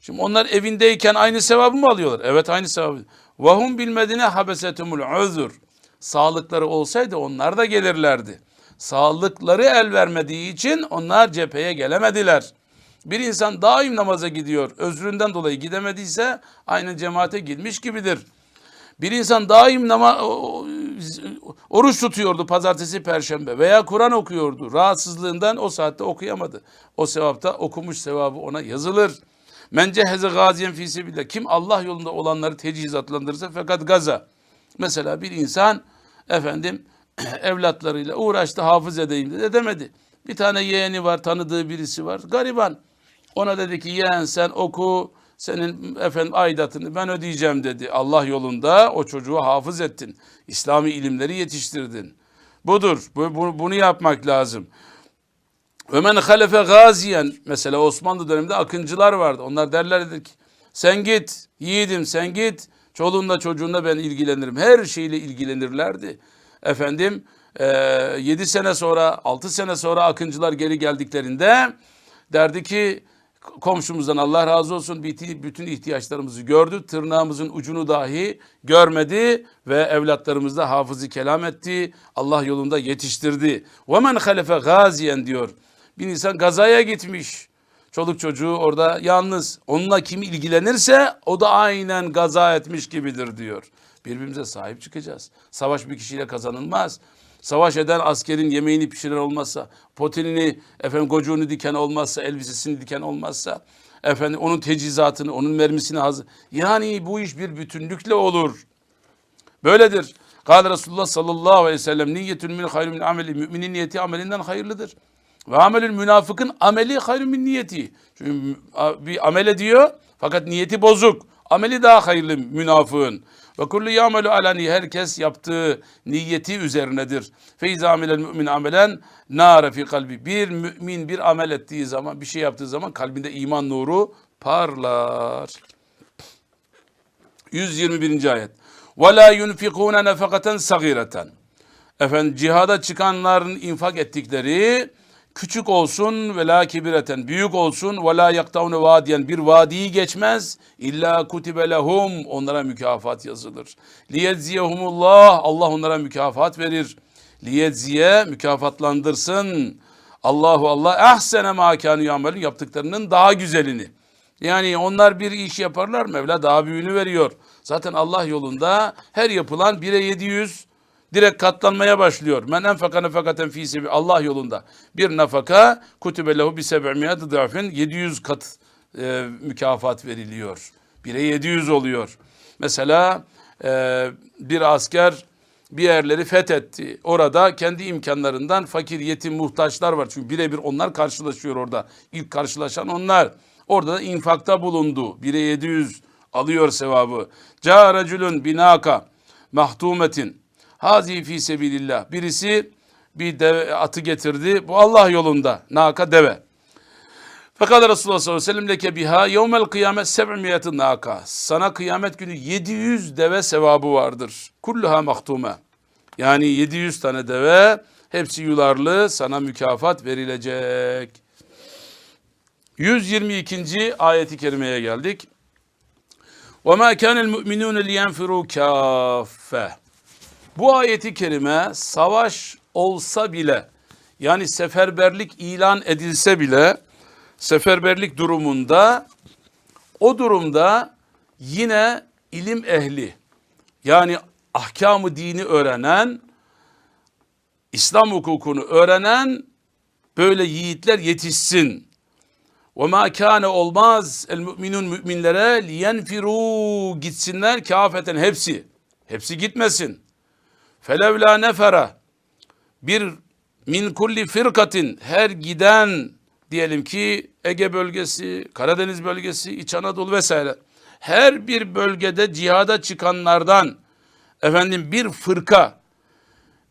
Şimdi onlar evindeyken aynı sevabı mı alıyorlar? Evet aynı sevabı. Vahum bil medine habesetumul uzur. Sağlıkları olsaydı onlar da gelirlerdi. Sağlıkları el vermediği için onlar cepheye gelemediler. Bir insan daim namaza gidiyor. Özründen dolayı gidemediyse aynı cemaate girmiş gibidir. Bir insan daim oruç tutuyordu pazartesi, perşembe veya Kur'an okuyordu. Rahatsızlığından o saatte okuyamadı. O sevapta okumuş sevabı ona yazılır. Men ceheze gaziyen fi. Kim Allah yolunda olanları tecihizatlandırırsa fakat gaza. Mesela bir insan efendim *clears throat* evlatlarıyla uğraştı hafız edeyim dedi edemedi. Bir tane yeğeni var tanıdığı birisi var gariban. Ona dedi ki yeğen sen oku senin efendim aidatını ben ödeyeceğim dedi. Allah yolunda o çocuğu hafız ettin. İslami ilimleri yetiştirdin. Budur. Bu- bu- bunu yapmak lazım. Ve men halefe gaziyen mesela Osmanlı döneminde akıncılar vardı. Onlar derlerdi ki sen git yiğidim sen git çoluğunla çocuğunla ben ilgilenirim. Her şeyle ilgilenirlerdi. Efendim 7 sene sonra 6 sene sonra akıncılar geri geldiklerinde derdi ki komşumuzdan Allah razı olsun bütün ihtiyaçlarımızı gördü. Tırnağımızın ucunu dahi görmedi ve evlatlarımızda hafızı kelam etti. Allah yolunda yetiştirdi. Men halefe gaziyen diyor. Bir insan gazaya gitmiş. Çoluk çocuğu orada yalnız. Onunla kim ilgilenirse o da aynen gaza etmiş gibidir diyor. Birbirimize sahip çıkacağız. Savaş bir kişiyle kazanılmaz. Savaş eden askerin yemeğini pişiren olmazsa, potinini, efendim gocuğunu diken olmazsa, elbisesini diken olmazsa, efendim onun tecihizatını, onun mermisini hazır. Yani bu iş bir bütünlükle olur. Böyledir. Kâle Resulullah sallallahu aleyhi ve sellem niyetül min hayrun min ameli. Müminin niyeti amelinden hayırlıdır. Ve amelül münafıkın ameli hayrun min niyeti. Çünkü bir amele diyor fakat niyeti bozuk. Ameli daha hayırlı münafığın. Ve kullu yamelu alani herkes yaptığı niyeti üzerinedir. Feiza amilel mümin amelen nâre fi kalbi. Bir mümin bir amel ettiği zaman, bir şey yaptığı zaman kalbinde iman nuru parlar. 121. ayet. Ve la yunfikûne nefekaten sagireten. Efendim cihada çıkanların infak ettikleri küçük olsun ve la kibireten büyük olsun ve la yaktavne vadiyen bir vadiyi geçmez illa kutibe lehum onlara mükafat yazılır. Liyedziyehumullah Allah onlara mükafat verir. Liyedziye mükafatlandırsın. Allahu Allah ahsene ma kanu yamelun yaptıklarının daha güzelini. Yani onlar bir iş yaparlar Mevla daha büyüğünü veriyor. Zaten Allah yolunda her yapılan 1'e 700 direkt katlanmaya başlıyor. Men enfaka nefakaten fi sebi Allah yolunda. Bir nafaka kutübe lehu bi seb'miyat da'fin 700 kat e, mükafat veriliyor. 1'e 700 oluyor. Mesela e, bir asker bir yerleri fethetti. Orada kendi imkanlarından fakir, yetim, muhtaçlar var. Çünkü birebir onlar karşılaşıyor orada. İlk karşılaşan onlar. Orada da infakta bulundu. 1'e 700 alıyor sevabı. Ca racülün binaka mahtumetin. Hazi fi sebilillah. Birisi bir deve, atı getirdi. Bu Allah yolunda. Naka deve. Fakat Resulullah sallallahu aleyhi ve sellem leke biha yevmel kıyamet seb'miyatın naka. Sana kıyamet günü 700 deve sevabı vardır. Kulluha mahtume. Yani 700 tane deve hepsi yularlı sana mükafat verilecek. 122. ayeti kerimeye geldik. وَمَا كَانَ الْمُؤْمِنُونَ لِيَنْفِرُوا كَافَّةً bu ayeti kerime savaş olsa bile yani seferberlik ilan edilse bile seferberlik durumunda o durumda yine ilim ehli yani ahkamı dini öğrenen İslam hukukunu öğrenen böyle yiğitler yetişsin. Ve ma kâne olmaz el müminun müminlere liyenfiru gitsinler kafeten hepsi. Hepsi gitmesin. Felevla nefera bir min kulli firkatin her giden diyelim ki Ege bölgesi, Karadeniz bölgesi, İç Anadolu vesaire her bir bölgede cihada çıkanlardan efendim bir fırka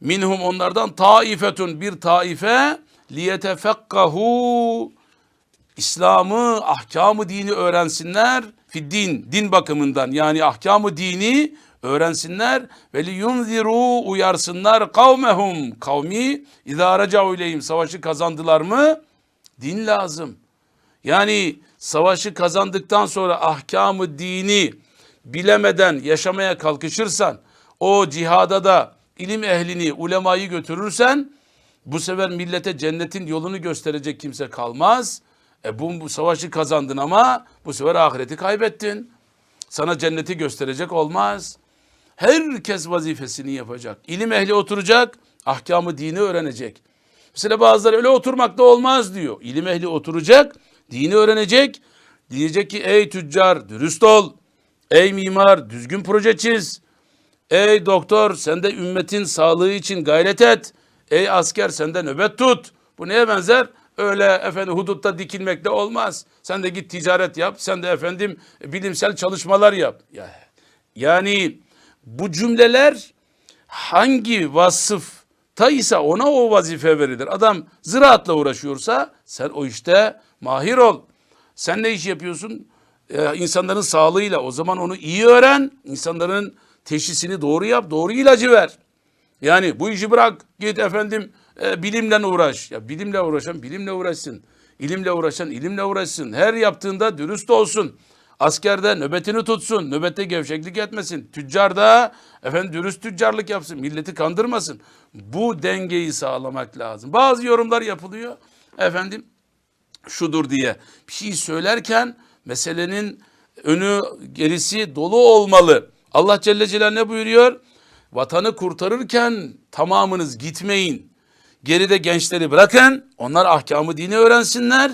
minhum onlardan taifetun bir taife liyetefekkahu İslam'ı, ahkamı dini öğrensinler. Fiddin, din bakımından yani ahkamı dini öğrensinler ve li yunziru uyarsınlar kavmehum kavmi idâ reca'u ileyhim savaşı kazandılar mı din lazım. Yani savaşı kazandıktan sonra ahkamı dini bilemeden yaşamaya kalkışırsan o cihada da ilim ehlini, ulemayı götürürsen bu sefer millete cennetin yolunu gösterecek kimse kalmaz. E bu, bu savaşı kazandın ama bu sefer ahireti kaybettin. Sana cenneti gösterecek olmaz. Herkes vazifesini yapacak. İlim ehli oturacak, ahkamı dini öğrenecek. Mesela bazıları öyle oturmak da olmaz diyor. İlim ehli oturacak, dini öğrenecek. Diyecek ki ey tüccar dürüst ol. Ey mimar düzgün proje çiz. Ey doktor sen de ümmetin sağlığı için gayret et. Ey asker sen de nöbet tut. Bu neye benzer? Öyle efendim hudutta dikilmekle olmaz. Sen de git ticaret yap. Sen de efendim bilimsel çalışmalar yap. Yani bu cümleler hangi vasıfta ise ona o vazife verilir. Adam ziraatla uğraşıyorsa sen o işte mahir ol. Sen ne iş yapıyorsun? Ee, insanların sağlığıyla o zaman onu iyi öğren. İnsanların teşhisini doğru yap, doğru ilacı ver. Yani bu işi bırak, git efendim e, bilimle uğraş. Ya bilimle uğraşan bilimle uğraşsın. İlimle uğraşan ilimle uğraşsın. Her yaptığında dürüst olsun. Askerde nöbetini tutsun. Nöbette gevşeklik etmesin. Tüccar da efendim dürüst tüccarlık yapsın. Milleti kandırmasın. Bu dengeyi sağlamak lazım. Bazı yorumlar yapılıyor. Efendim şudur diye. Bir şey söylerken meselenin önü gerisi dolu olmalı. Allah Celle Celaluhu ne buyuruyor? Vatanı kurtarırken tamamınız gitmeyin. Geride gençleri bırakın. Onlar ahkamı dini öğrensinler.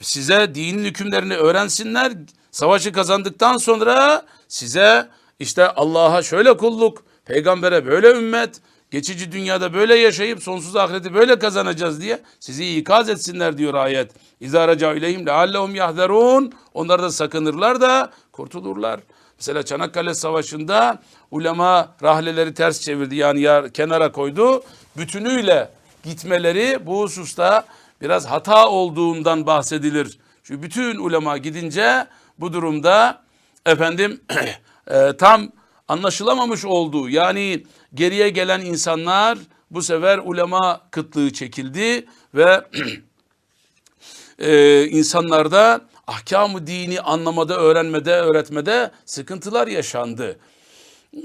Size dinin hükümlerini öğrensinler. Savaşı kazandıktan sonra size işte Allah'a şöyle kulluk, Peygambere böyle ümmet, geçici dünyada böyle yaşayıp sonsuz ahireti böyle kazanacağız diye sizi ikaz etsinler diyor ayet. İzâ recâ ileyhim leallehum yahzerûn. Onlar da sakınırlar da kurtulurlar. Mesela Çanakkale Savaşı'nda ulema rahleleri ters çevirdi yani yar, kenara koydu. Bütünüyle gitmeleri bu hususta biraz hata olduğundan bahsedilir. Çünkü bütün ulema gidince bu durumda efendim *clears throat* e, tam anlaşılamamış olduğu yani geriye gelen insanlar bu sefer ulema kıtlığı çekildi ve *clears throat* e, insanlarda ahkamı dini anlamada, öğrenmede, öğretmede sıkıntılar yaşandı.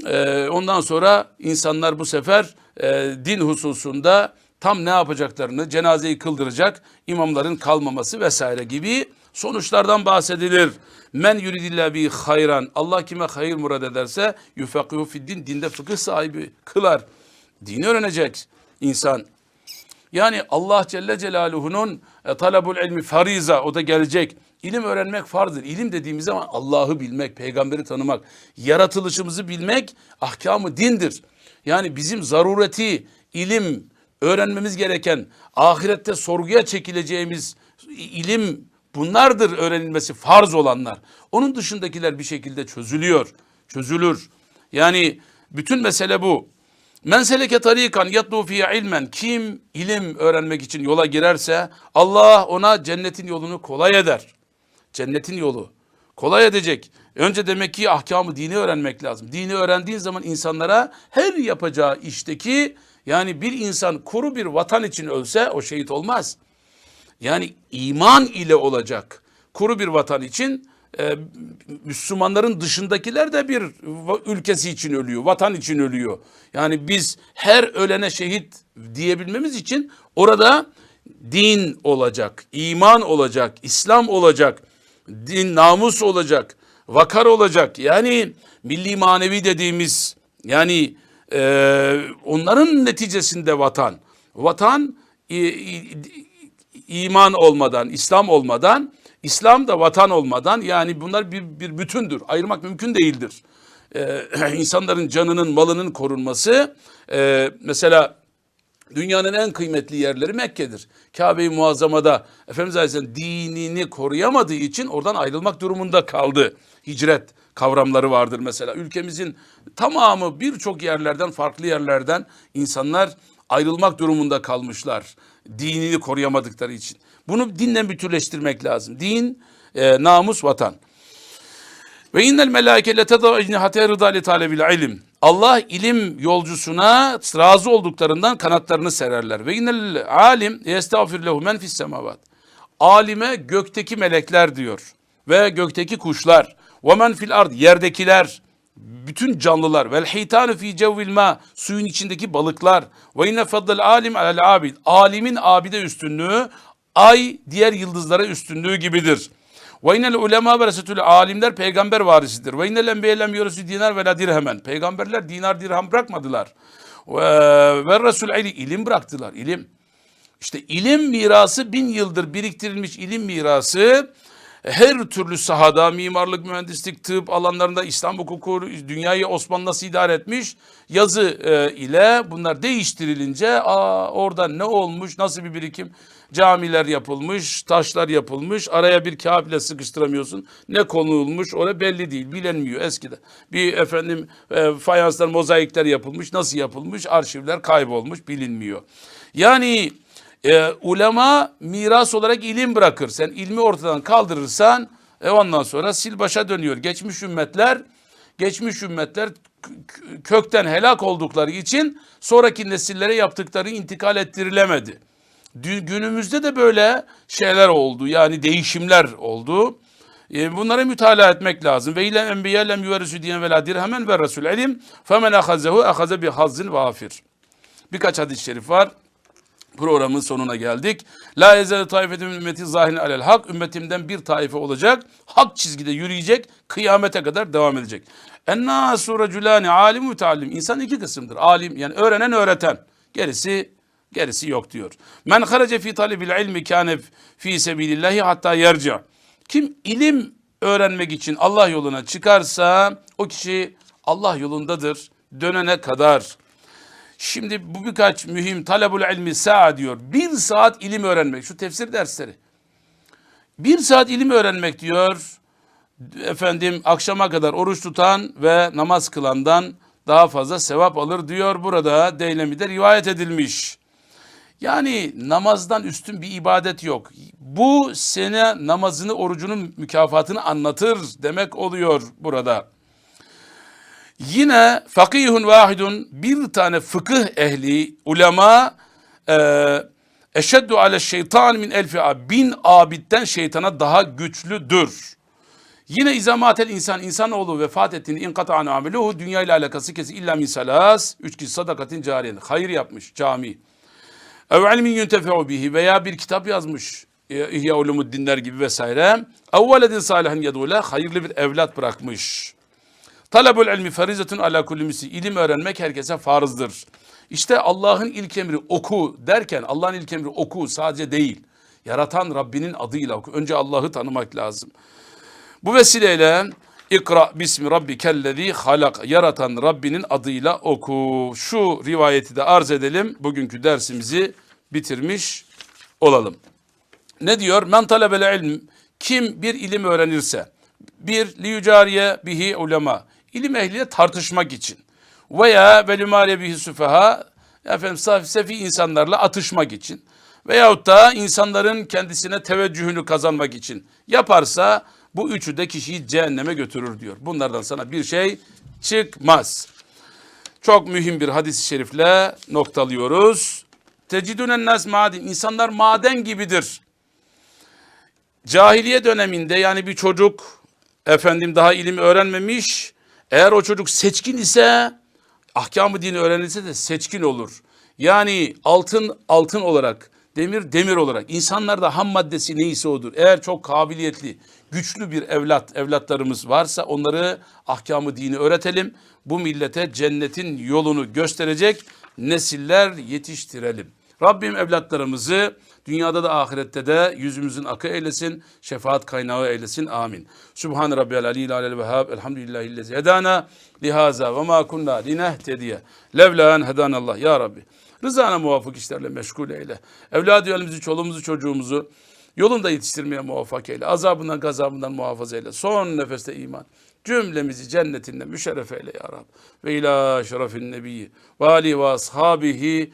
E, ondan sonra insanlar bu sefer e, din hususunda tam ne yapacaklarını, cenazeyi kıldıracak imamların kalmaması vesaire gibi sonuçlardan bahsedilir. Men yuridillah bi hayran. Allah kime hayır murad ederse yufakkihu fiddin dinde fıkıh sahibi kılar. Dini öğrenecek insan. Yani Allah Celle Celaluhu'nun e, talabul ilmi fariza o da gelecek. İlim öğrenmek farzdır. İlim dediğimiz zaman Allah'ı bilmek, peygamberi tanımak, yaratılışımızı bilmek ahkamı dindir. Yani bizim zarureti, ilim öğrenmemiz gereken, ahirette sorguya çekileceğimiz ilim bunlardır öğrenilmesi farz olanlar. Onun dışındakiler bir şekilde çözülüyor, çözülür. Yani bütün mesele bu. Men seleke tarikan yatlu fiye ilmen kim ilim öğrenmek için yola girerse Allah ona cennetin yolunu kolay eder. Cennetin yolu kolay edecek. Önce demek ki ahkamı dini öğrenmek lazım. Dini öğrendiğin zaman insanlara her yapacağı işteki yani bir insan kuru bir vatan için ölse o şehit olmaz. Yani iman ile olacak. Kuru bir vatan için e, Müslümanların dışındakiler de bir ülkesi için ölüyor, vatan için ölüyor. Yani biz her ölene şehit diyebilmemiz için orada din olacak, iman olacak, İslam olacak, din namus olacak, vakar olacak. Yani milli manevi dediğimiz yani e, onların neticesinde vatan. Vatan e, e, iman olmadan, İslam olmadan, İslam da vatan olmadan yani bunlar bir, bir bütündür. Ayırmak mümkün değildir. Ee, *clears throat* insanların canının, malının korunması e, mesela dünyanın en kıymetli yerleri Mekke'dir. Kabe-i Muazzama'da Efendimiz Aleyhisselam dinini koruyamadığı için oradan ayrılmak durumunda kaldı. Hicret kavramları vardır mesela. Ülkemizin tamamı birçok yerlerden, farklı yerlerden insanlar ayrılmak durumunda kalmışlar. Dinini koruyamadıkları için. Bunu dinle bütünleştirmek lazım. Din, e, namus, vatan. Ve innel melaike letedâ ecnihate rıdâ li talebil ilim. Allah ilim yolcusuna razı olduklarından kanatlarını sererler. Ve innel alim yestağfir lehu men fis semavat. Alime gökteki melekler diyor. Ve gökteki kuşlar. Ve men fil ard yerdekiler bütün canlılar vel hitanu fi cevvil ma suyun içindeki balıklar ve inne faddal alim alel abid alimin abide üstünlüğü ay diğer yıldızlara üstünlüğü gibidir. Ve inel ulema verasetül alimler peygamber varisidir. Ve inel enbiye lem yurisu dinar ve la dirhemen. Peygamberler dinar dirham bırakmadılar. Ve, ve resul ili ilim bıraktılar. ilim. İşte ilim mirası bin yıldır biriktirilmiş ilim mirası her türlü sahada mimarlık, mühendislik, tıp alanlarında İslam hukuku, dünyayı Osmanlı nasıl idare etmiş yazı e, ile bunlar değiştirilince aa, orada ne olmuş, nasıl bir birikim camiler yapılmış, taşlar yapılmış, araya bir kağıt bile sıkıştıramıyorsun. Ne konulmuş orada belli değil, bilinmiyor eskide. Bir efendim e, fayanslar, mozaikler yapılmış, nasıl yapılmış, arşivler kaybolmuş, bilinmiyor. Yani e, ulema miras olarak ilim bırakır. Sen ilmi ortadan kaldırırsan e ondan sonra sil başa dönüyor. Geçmiş ümmetler geçmiş ümmetler kökten helak oldukları için sonraki nesillere yaptıkları intikal ettirilemedi. Günümüzde de böyle şeyler oldu. Yani değişimler oldu. E, bunları mütalaa etmek lazım. Ve ile enbiya lem yuverisü diyen ve la dirhemen ve resul ilim femen ahazehu ahaze bi hazzin vafir. Birkaç hadis-i şerif var programın sonuna geldik. La ezele taifetüm ümmeti zahin alel hak. Ümmetimden bir taife olacak. Hak çizgide yürüyecek. Kıyamete kadar devam edecek. Ennâsû reculâni alim müteallim. İnsan iki kısımdır. Alim yani öğrenen öğreten. Gerisi gerisi yok diyor. Men harace fi talebil ilmi kâne fi sebilillahi hatta yerca. Kim ilim öğrenmek için Allah yoluna çıkarsa o kişi Allah yolundadır. dönene kadar. Şimdi bu birkaç mühim talebul ilmi sa'a diyor. Bir saat ilim öğrenmek. Şu tefsir dersleri. Bir saat ilim öğrenmek diyor. Efendim akşama kadar oruç tutan ve namaz kılandan daha fazla sevap alır diyor. Burada Deylemi'de rivayet edilmiş. Yani namazdan üstün bir ibadet yok. Bu sene namazını, orucunun mükafatını anlatır demek oluyor burada. Yine fakihun vahidun bir tane fıkıh ehli ulema e, eşeddu ale şeytan min elfi ab bin abitten şeytana daha güçlüdür. Yine izamatel insan insanoğlu vefat ettiğinde inkata'an ameluhu dünya ile alakası kesi illa min salas üç kişi sadakatin cariyen hayır yapmış cami. Ev ilmin yuntefe'u bihi veya bir kitap yazmış. e, İhya Ulumuddinler gibi vesaire. Ev veledin salihin yedule hayırlı bir evlat bırakmış. Talebul ilmi farizetun ala kulli müsli. İlim öğrenmek herkese farzdır. İşte Allah'ın ilk emri oku derken Allah'ın ilk emri oku sadece değil. Yaratan Rabbinin adıyla oku. Önce Allah'ı tanımak lazım. Bu vesileyle İkra bismi rabbikellezi halak. Yaratan Rabbinin adıyla oku. Şu rivayeti de arz edelim. Bugünkü dersimizi bitirmiş olalım. Ne diyor? Men talebel ilm. Kim bir ilim öğrenirse. Bir, liyucariye bihi ulema. İlim ehliyle tartışmak için. Veya velümare bihi süfeha. Efendim saf, sefi insanlarla atışmak için. Veyahut da insanların kendisine teveccühünü kazanmak için yaparsa bu üçü de kişiyi cehenneme götürür diyor. Bunlardan sana bir şey çıkmaz. Çok mühim bir hadis-i şerifle noktalıyoruz. Tecidünen nas madin. İnsanlar maden gibidir. Cahiliye döneminde yani bir çocuk efendim daha ilim öğrenmemiş. Eğer o çocuk seçkin ise ahkamı dini öğrenilse de seçkin olur. Yani altın altın olarak, demir demir olarak insanlarda ham maddesi neyse odur. Eğer çok kabiliyetli, güçlü bir evlat evlatlarımız varsa onları ahkamı dini öğretelim. Bu millete cennetin yolunu gösterecek nesiller yetiştirelim. Rabbim evlatlarımızı dünyada da ahirette de yüzümüzün akı eylesin, şefaat kaynağı eylesin. Amin. Subhan rabbiyal aliyil alel vehhab. Elhamdülillahillezi hedana lihaza ve ma kunna linehtediye. Levla en hedanallah. Ya Rabbi. Rızana muvafık işlerle meşgul eyle. Evladı yolumuzu, çoluğumuzu, çocuğumuzu yolunda yetiştirmeye muvaffak eyle. Azabından, gazabından muhafaza eyle. Son nefeste iman. Cümlemizi cennetinde müşerref eyle ya Rabbi. Ve ila şerefin nebiyyi ve ali ve ashabihi